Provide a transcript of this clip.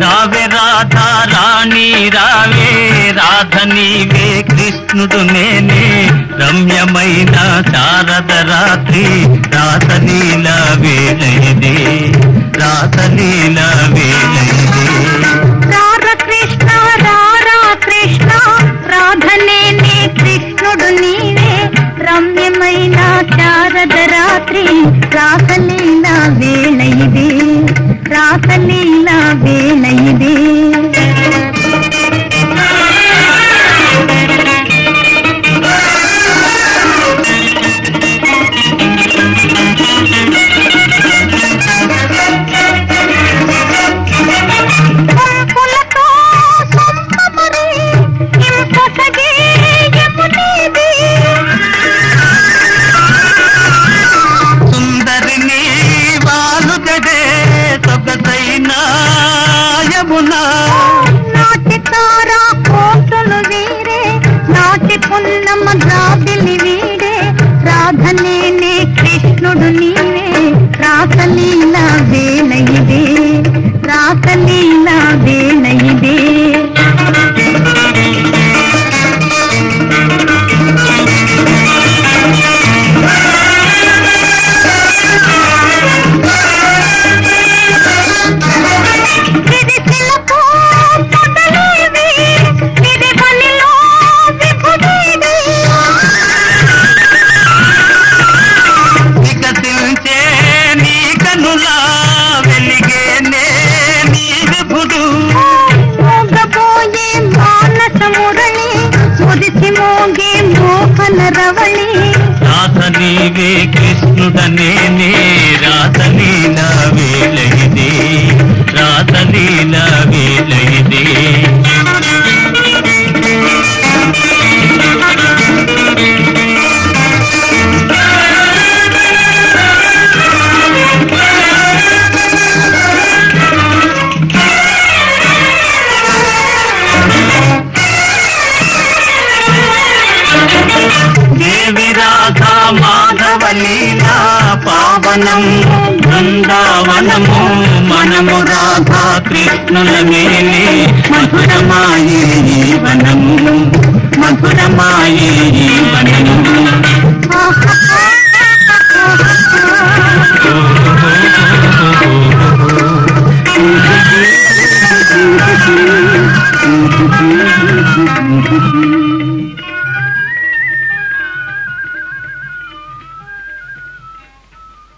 రావే రాధా రాణి రావే రాధ నీవే కృష్ణుడు నేనే. రమ్యమైన శారద రాత్రి రాసలీల వేళయిదే రాసలీల వేళయిదే రార కృష్ణ రారా కృష్ణ రాధనే నీ కృష్ణుడు నీవే. రమ్యమైన శారద రాత్రి రాసలీల 过那。మోహన రవళి రాత నీవే కృష్ణుడనేనే రాతలీల వేళయిదే రాధా మాధవ లీలా పావనం బృందావనము మనము రాధా కృష్ణుల మేలే మధురమాయే ఈ వనము మధురమాయే ఈ వనము